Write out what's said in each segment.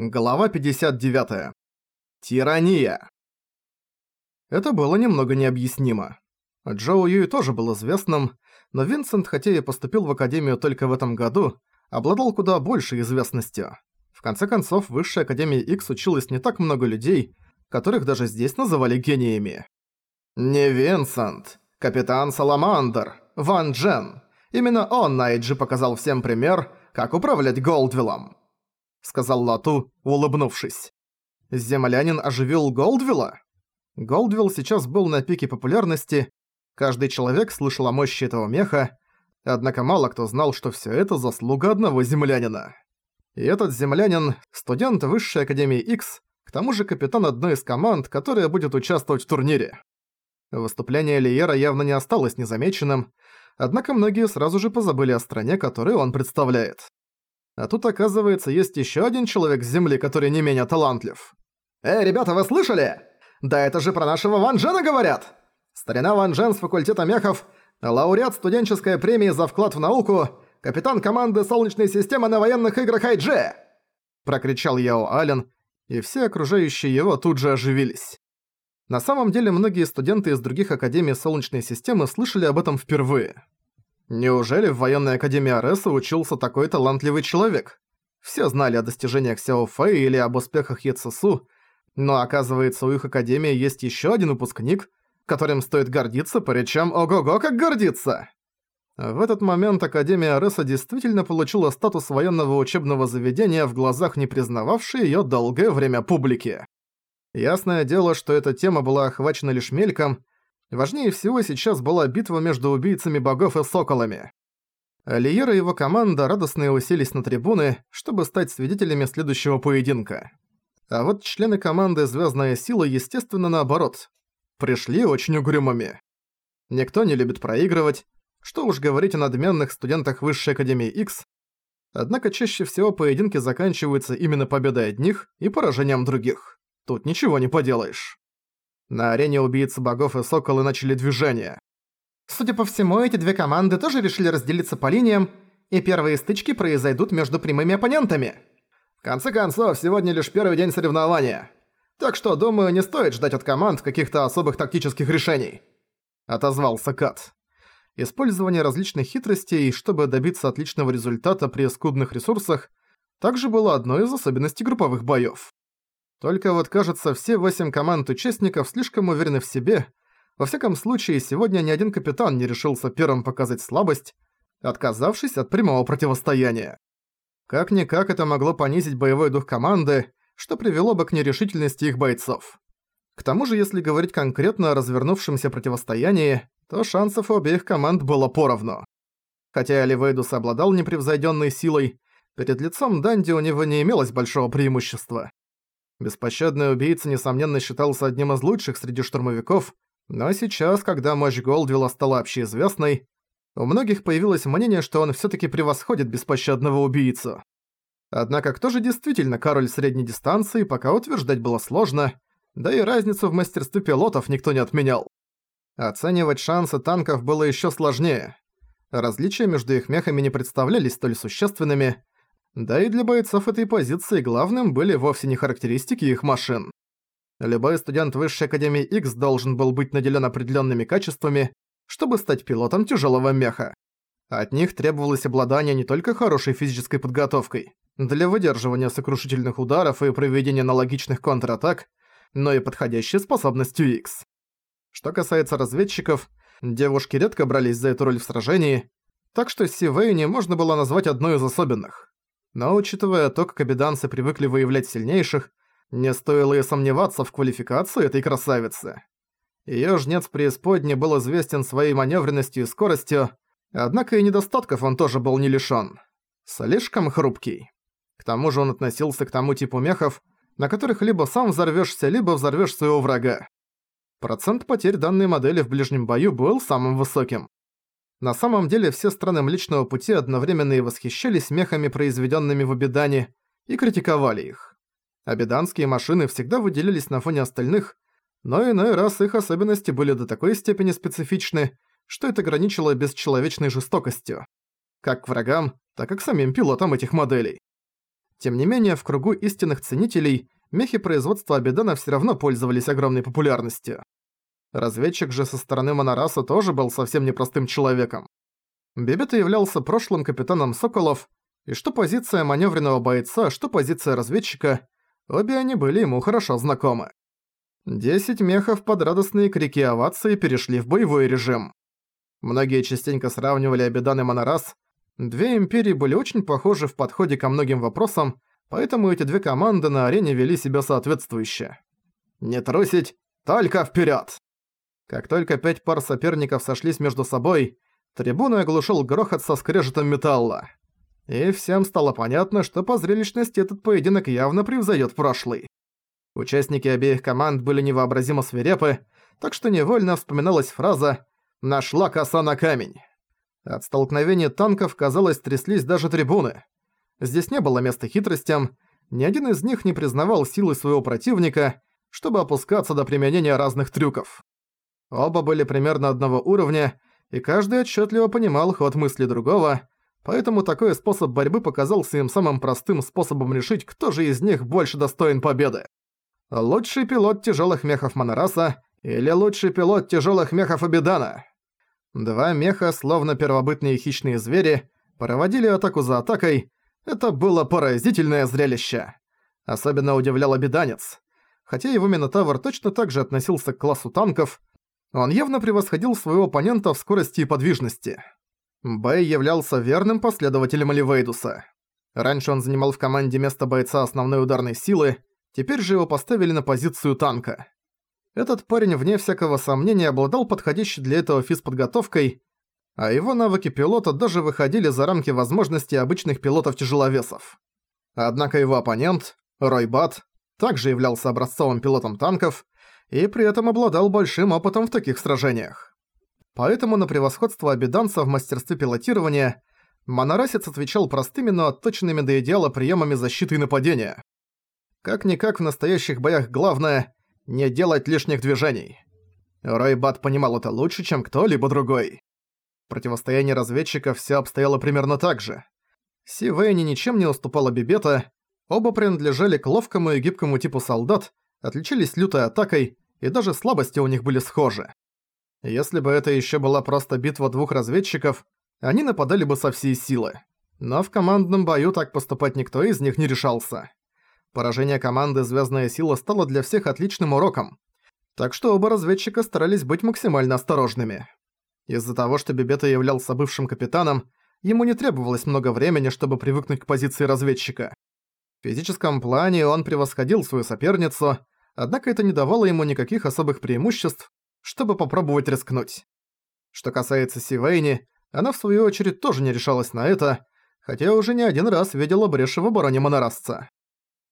Глава 59. Тирания. Это было немного необъяснимо. Джоу Юй тоже был известным, но Винсент, хотя и поступил в Академию только в этом году, обладал куда большей известностью. В конце концов, в Высшей Академии X училось не так много людей, которых даже здесь называли гениями. Не Винсент, капитан Саламандр, Ван Джен. Именно он на Эйджи показал всем пример, как управлять Голдвиллом. — сказал Лату, улыбнувшись. «Землянин оживил Голдвилла?» Голдвилл сейчас был на пике популярности, каждый человек слышал о мощи этого меха, однако мало кто знал, что всё это заслуга одного землянина. И этот землянин — студент Высшей Академии X, к тому же капитан одной из команд, которая будет участвовать в турнире. Выступление Лиера явно не осталось незамеченным, однако многие сразу же позабыли о стране, которую он представляет. А тут, оказывается, есть еще один человек с Земли, который не менее талантлив. «Эй, ребята, вы слышали? Да это же про нашего Ван Джена говорят! Старина Ван Джен с факультета мехов, лауреат студенческой премии за вклад в науку, капитан команды Солнечной системы на военных играх Айдже!» Прокричал Яо Ален, и все окружающие его тут же оживились. На самом деле, многие студенты из других академий Солнечной системы слышали об этом впервые. Неужели в военной академии Ареса учился такой талантливый человек? Все знали о достижениях Сяо Фэй или об успехах Ецесу, но оказывается у их академии есть еще один выпускник, которым стоит гордиться по речам «Ого-го, как гордиться!». В этот момент Академия Ареса действительно получила статус военного учебного заведения в глазах не признававшей её долгое время публики. Ясное дело, что эта тема была охвачена лишь мельком, Важнее всего сейчас была битва между убийцами богов и соколами. Лиера и его команда радостно уселись на трибуны, чтобы стать свидетелями следующего поединка. А вот члены команды «Звездная сила», естественно, наоборот. Пришли очень угрюмыми. Никто не любит проигрывать, что уж говорить о надменных студентах Высшей Академии X. Однако чаще всего поединки заканчиваются именно победой одних и поражением других. Тут ничего не поделаешь. На арене убийцы богов и соколы начали движение. Судя по всему, эти две команды тоже решили разделиться по линиям, и первые стычки произойдут между прямыми оппонентами. В конце концов, сегодня лишь первый день соревнования. Так что, думаю, не стоит ждать от команд каких-то особых тактических решений. Отозвался Кат. Использование различных хитростей, чтобы добиться отличного результата при скудных ресурсах, также было одной из особенностей групповых боёв. Только вот кажется, все восемь команд участников слишком уверены в себе. Во всяком случае, сегодня ни один капитан не решился первым показать слабость, отказавшись от прямого противостояния. Как-никак это могло понизить боевой дух команды, что привело бы к нерешительности их бойцов. К тому же, если говорить конкретно о развернувшемся противостоянии, то шансов у обеих команд было поровну. Хотя Оливейдус обладал непревзойденной силой, перед лицом Данди у него не имелось большого преимущества. Беспощадный убийца, несомненно, считался одним из лучших среди штурмовиков, но сейчас, когда мощь Голдвилла стала общеизвестной, у многих появилось мнение, что он всё-таки превосходит беспощадного убийцу. Однако кто же действительно король средней дистанции, пока утверждать было сложно, да и разницу в мастерстве пилотов никто не отменял. Оценивать шансы танков было ещё сложнее. Различия между их мехами не представлялись столь существенными, да и для бойцов этой позиции главным были вовсе не характеристики их машин. Любой студент Высшей Академии X должен был быть наделен определенными качествами, чтобы стать пилотом тяжелого меха. От них требовалось обладание не только хорошей физической подготовкой для выдерживания сокрушительных ударов и проведения аналогичных контратак, но и подходящей способностью X. Что касается разведчиков, девушки редко брались за эту роль в сражении, так что Си Вэйни можно было назвать одной из особенных. Но учитывая то, как обиданцы привыкли выявлять сильнейших, не стоило и сомневаться в квалификации этой красавицы. Её жнец преисподней был известен своей маневренностью и скоростью, однако и недостатков он тоже был не лишён. Слишком хрупкий. К тому же он относился к тому типу мехов, на которых либо сам взорвёшься, либо взорвёшь своего врага. Процент потерь данной модели в ближнем бою был самым высоким. На самом деле все страны Млечного Пути одновременно и восхищались мехами, произведенными в Абидане, и критиковали их. Абиданские машины всегда выделялись на фоне остальных, но иной раз их особенности были до такой степени специфичны, что это граничило бесчеловечной жестокостью. Как к врагам, так и к самим пилотам этих моделей. Тем не менее, в кругу истинных ценителей мехи производства Абидана все равно пользовались огромной популярностью. Разведчик же со стороны Монораса тоже был совсем непростым человеком. Бебета являлся прошлым капитаном Соколов, и что позиция маневренного бойца, что позиция разведчика, обе они были ему хорошо знакомы. Десять мехов под радостные крики овации перешли в боевой режим. Многие частенько сравнивали Абидан и Монорас. Две империи были очень похожи в подходе ко многим вопросам, поэтому эти две команды на арене вели себя соответствующе. Не трусить, только вперед! Как только пять пар соперников сошлись между собой, трибуны оглушил грохот со скрежетом металла. И всем стало понятно, что по зрелищности этот поединок явно превзойдет прошлый. Участники обеих команд были невообразимо свирепы, так что невольно вспоминалась фраза «Нашла коса на камень». От столкновения танков, казалось, тряслись даже трибуны. Здесь не было места хитростям, ни один из них не признавал силы своего противника, чтобы опускаться до применения разных трюков. Оба были примерно одного уровня, и каждый отчетливо понимал ход мысли другого, поэтому такой способ борьбы показался им самым простым способом решить, кто же из них больше достоин победы. Лучший пилот тяжелых мехов Монораса или лучший пилот тяжелых мехов Абидана. Два меха, словно первобытные хищные звери, проводили атаку за атакой. Это было поразительное зрелище. Особенно удивлял Абиданец. Хотя его Минотавр точно так же относился к классу танков, он явно превосходил своего оппонента в скорости и подвижности. Бэй являлся верным последователем Оливейдуса. Раньше он занимал в команде место бойца основной ударной силы, теперь же его поставили на позицию танка. Этот парень, вне всякого сомнения, обладал подходящей для этого физподготовкой, а его навыки пилота даже выходили за рамки возможностей обычных пилотов-тяжеловесов. Однако его оппонент, Рой Бат, также являлся образцовым пилотом танков, и при этом обладал большим опытом в таких сражениях. Поэтому на превосходство обиданца в мастерстве пилотирования Монорасец отвечал простыми, но отточенными до идеала приемами защиты и нападения. Как-никак в настоящих боях главное – не делать лишних движений. Ройбат понимал это лучше, чем кто-либо другой. В противостоянии разведчиков все обстояло примерно так же. Си Вейни ничем не уступала Бибета, оба принадлежали к ловкому и гибкому типу солдат, отличились лютой атакой, и даже слабости у них были схожи. Если бы это еще была просто битва двух разведчиков, они нападали бы со всей силы. Но в командном бою так поступать никто из них не решался. Поражение команды «Звездная сила» стало для всех отличным уроком. Так что оба разведчика старались быть максимально осторожными. Из-за того, что Бибета являлся бывшим капитаном, ему не требовалось много времени, чтобы привыкнуть к позиции разведчика. В физическом плане он превосходил свою соперницу, однако это не давало ему никаких особых преимуществ, чтобы попробовать рискнуть. Что касается Сивейни, она в свою очередь тоже не решалась на это, хотя уже не один раз видела брешь в обороне монорасца.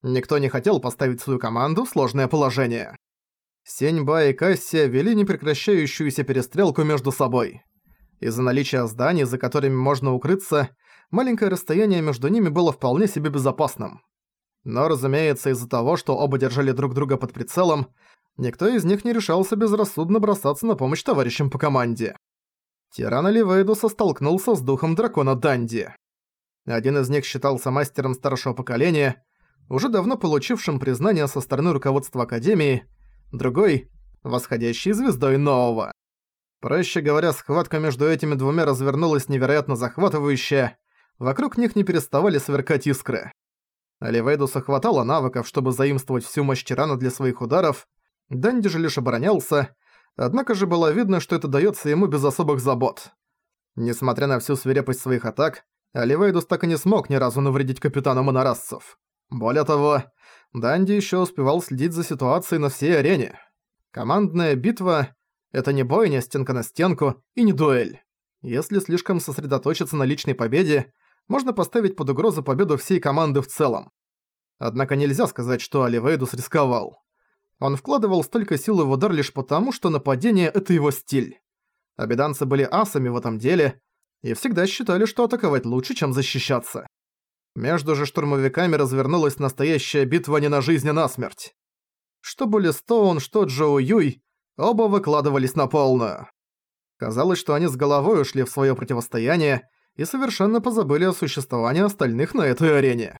Никто не хотел поставить свою команду в сложное положение. Сеньба и Кассия вели непрекращающуюся перестрелку между собой. Из-за наличия зданий, за которыми можно укрыться, маленькое расстояние между ними было вполне себе безопасным. Но, разумеется, из-за того, что оба держали друг друга под прицелом, никто из них не решался безрассудно бросаться на помощь товарищам по команде. Тиран Оливейдуса столкнулся с духом дракона Данди. Один из них считался мастером старшего поколения, уже давно получившим признание со стороны руководства Академии, другой — восходящей звездой нового. Проще говоря, схватка между этими двумя развернулась невероятно захватывающая, вокруг них не переставали сверкать искры. Оливейдусу хватало навыков, чтобы заимствовать всю мощь тирана для своих ударов, Дэнди же лишь оборонялся, однако же было видно, что это даётся ему без особых забот. Несмотря на всю свирепость своих атак, Оливейдус так и не смог ни разу навредить капитану монорасцев. Более того, Данди ещё успевал следить за ситуацией на всей арене. Командная битва — это не бойня стенка на стенку и не дуэль. Если слишком сосредоточиться на личной победе, можно поставить под угрозу победу всей команды в целом. Однако нельзя сказать, что Оливейдус рисковал. Он вкладывал столько силы в удар лишь потому, что нападение — это его стиль. Обеданцы были асами в этом деле и всегда считали, что атаковать лучше, чем защищаться. Между же штурмовиками развернулась настоящая битва не на жизнь, а на смерть. Что Були Стоун, что Джоу Юй, оба выкладывались на полную. Казалось, что они с головой ушли в своё противостояние и совершенно позабыли о существовании остальных на этой арене.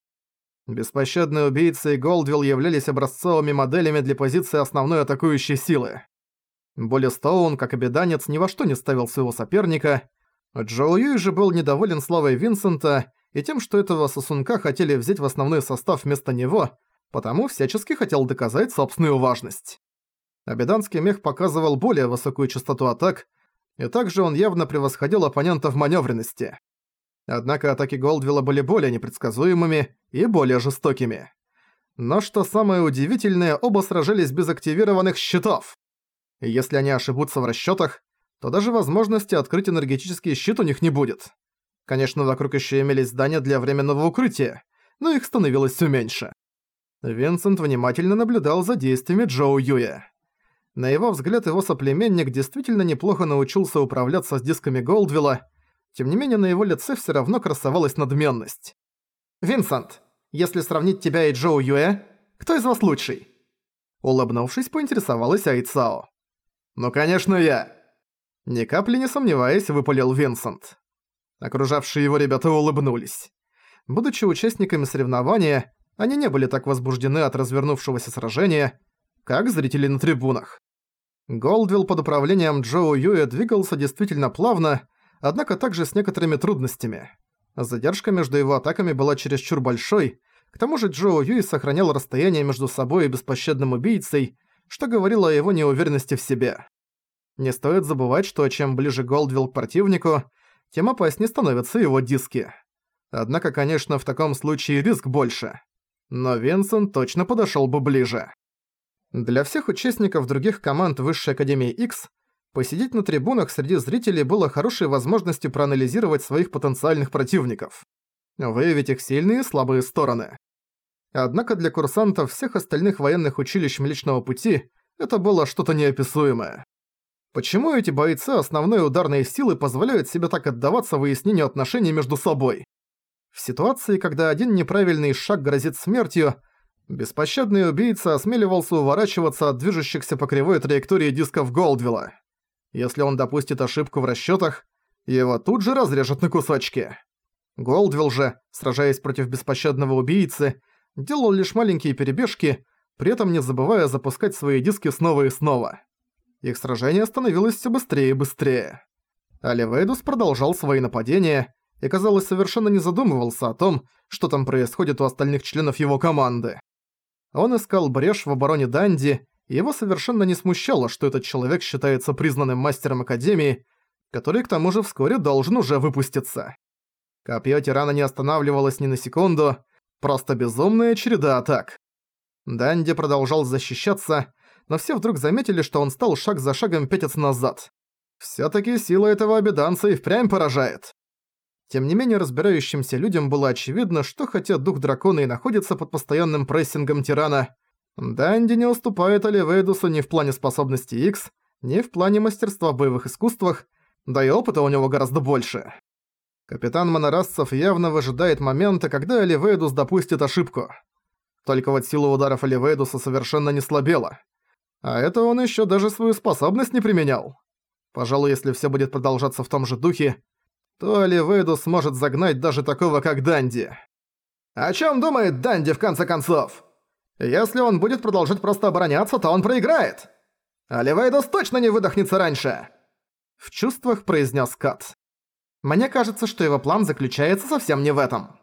Беспощадные убийцы и Голдвилл являлись образцовыми моделями для позиции основной атакующей силы. Более Стоун, как обеданец, ни во что не ставил своего соперника. Джоу Юй же был недоволен славой Винсента и тем, что этого сосунка хотели взять в основной состав вместо него, потому всячески хотел доказать собственную важность. Обеданский мех показывал более высокую частоту атак, и также он явно превосходил оппонента в маневренности. Однако атаки Голдвилла были более непредсказуемыми и более жестокими. Но что самое удивительное, оба сражались без активированных щитов. И если они ошибутся в расчётах, то даже возможности открыть энергетический щит у них не будет. Конечно, вокруг ещё имелись здания для временного укрытия, но их становилось всё меньше. Винсент внимательно наблюдал за действиями Джоу Юя. На его взгляд, его соплеменник действительно неплохо научился управляться с дисками Голдвилла, тем не менее на его лице всё равно красовалась надменность. «Винсент, если сравнить тебя и Джоу Юэ, кто из вас лучший?» Улыбнувшись, поинтересовалась Айцао. «Ну, конечно, я!» Ни капли не сомневаясь, выпалил Винсент. Окружавшие его ребята улыбнулись. Будучи участниками соревнования, они не были так возбуждены от развернувшегося сражения, как зрители на трибунах. Голдвилл под управлением Джоу Юэ двигался действительно плавно, однако также с некоторыми трудностями. Задержка между его атаками была чересчур большой, к тому же Джоу Юй сохранял расстояние между собой и беспощадным убийцей, что говорило о его неуверенности в себе. Не стоит забывать, что чем ближе Голдвилл к противнику, тем опаснее становятся его диски. Однако, конечно, в таком случае риск больше. Но Винсент точно подошёл бы ближе. Для всех участников других команд Высшей Академии X посидеть на трибунах среди зрителей было хорошей возможностью проанализировать своих потенциальных противников. Выявить их сильные и слабые стороны. Однако для курсантов всех остальных военных училищ Млечного Пути это было что-то неописуемое. Почему эти бойцы основной ударной силы позволяют себе так отдаваться выяснению отношений между собой? В ситуации, когда один неправильный шаг грозит смертью, беспощадный убийца осмеливался уворачиваться от движущихся по кривой траектории дисков Голдвилла. Если он допустит ошибку в расчётах, его тут же разрежут на кусочки. Голдвилл же, сражаясь против беспощадного убийцы, делал лишь маленькие перебежки, при этом не забывая запускать свои диски снова и снова. Их сражение становилось всё быстрее и быстрее. Оливейдус продолжал свои нападения, и, казалось, совершенно не задумывался о том, что там происходит у остальных членов его команды. Он искал брешь в обороне Данди, и его совершенно не смущало, что этот человек считается признанным мастером Академии, который к тому же вскоре должен уже выпуститься. Копье тирана не останавливалось ни на секунду, просто безумная череда атак. Данди продолжал защищаться, но все вдруг заметили, что он стал шаг за шагом пятиться назад. Всё-таки сила этого обеданца и впрямь поражает. Тем не менее, разбирающимся людям было очевидно, что хотя дух дракона и находится под постоянным прессингом тирана, Данди не уступает Оливейдусу ни в плане способностей X, ни в плане мастерства в боевых искусствах, да и опыта у него гораздо больше. Капитан Монорасцев явно выжидает момента, когда Оливейдус допустит ошибку. Только вот сила ударов Оливейдуса совершенно не слабела. А это он ещё даже свою способность не применял. Пожалуй, если всё будет продолжаться в том же духе, то Оливейду сможет загнать даже такого, как Данди. О чем думает Данди в конце концов? Если он будет продолжать просто обороняться, то он проиграет. Оливейдус точно не выдохнется раньше. В чувствах произнес Кат. Мне кажется, что его план заключается совсем не в этом.